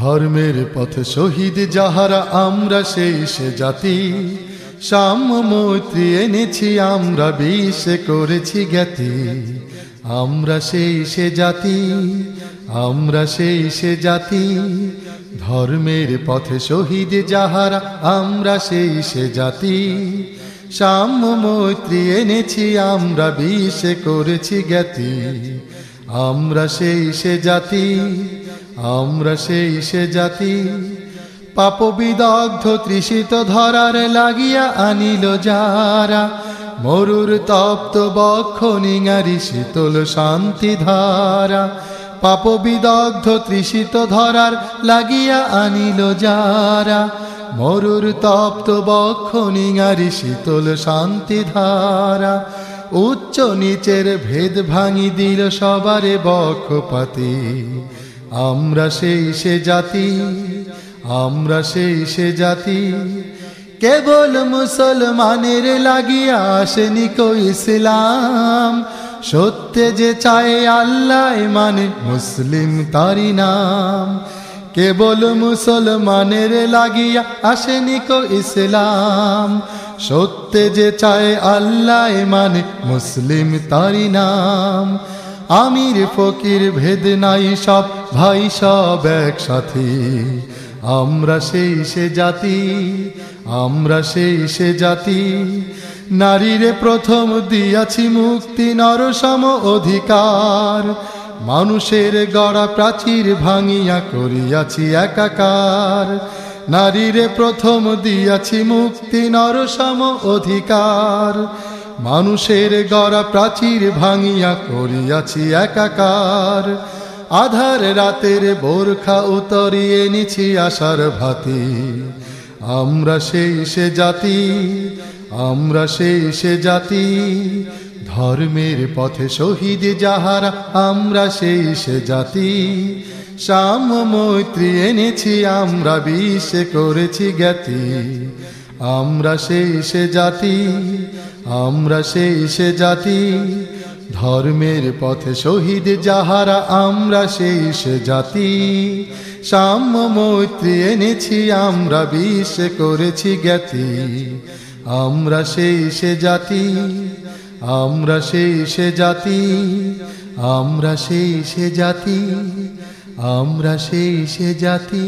ধর্মের পথ শহীদ যাহারা, আমরা সেই সে জাতি। সাম্য মৈত্রী এনেছি, আমরা বিষ করেছি জ্ঞাতি। আমরা সেই সে জাতি, আমরা সেই সে জাতি। ধর্মের পথে শহীদ যাহারা, আমরা সেই সে জাতি। সাম্য মৈত্রী এনেছি, আমরা বিষ করেছি জ্ঞাতি। আমরা সেই সে জাতি, আমরা সেই সে জাতি। পাপ বিদগ্ধ তৃষিত ধরার লাগিয়া আনিল যারা। মরুর তপ্ত বক্ষ নিঙারি শীতল শান্তি ধারা। পাপ বিদগ্ধ তৃষিত ধরার লাগিয়া আনিল যারা। মরুর তপ্ত বক্ষ নিঙারি শীতল শান্তি ধারা। উচ্চ নিচের ভেদ ভাঙি দিল সবারে বক্ষপাতি। আমরা সেই সে জাতি, আমরা সেই সে জাতি। কেবল মুসলমানের লাগিয়া আসেনি কো ইসলাম। সত্যে যে চায় আল্লাহ মানে মুসলিম তারি নাম। কেবল মুসলমানের লাগিয়া আসেনি কো ইসলাম। সত্যে যে চায় আল্লাহ মানে মুসলিম তারি নাম। আমির, ফকির, ভেদ নাই, সব ভাই সব একসাথে। আমরা সেই সে জাতি, আমরা সেই সে জাতি। নারীরে প্রথম দিয়াছি মুক্তি, নরসম অধিকার। মানুষের গড়া প্রাচীর ভাঙিয়া করিয়াছি একাকার। নারীরে প্রথম দিয়াছি মুক্তি, নরসম অধিকার। মানুষের গড়া প্রাচীর ভাঙিয়া করিয়াছি একাকার। আধার রাতের বোরখা উতরিয়ে নিছি আশার ভাতি। আমরা সেই সে জাতি, আমরা সেই সে জাতি। ধর্মের পথে শহীদ যাহারা, আমরা সেই সে জাতি। সাম্য মৈত্রী এনেছি, আমরা বিষ করেছি জ্ঞাতি। আমরা সেই সে জাতি, আমরা সেই সে জাতি। ধর্মের পথে শহীদ যাহারা, আমরা সেই সে জাতি। সাম্য মৈত্রী এনেছি, আমরা বিষ করেছি জ্ঞাতি। আমরা সেই সে জাতি, আমরা সেই সে জাতি। আমরা সেই সে জাতি। আমরা সেই সে জাতি।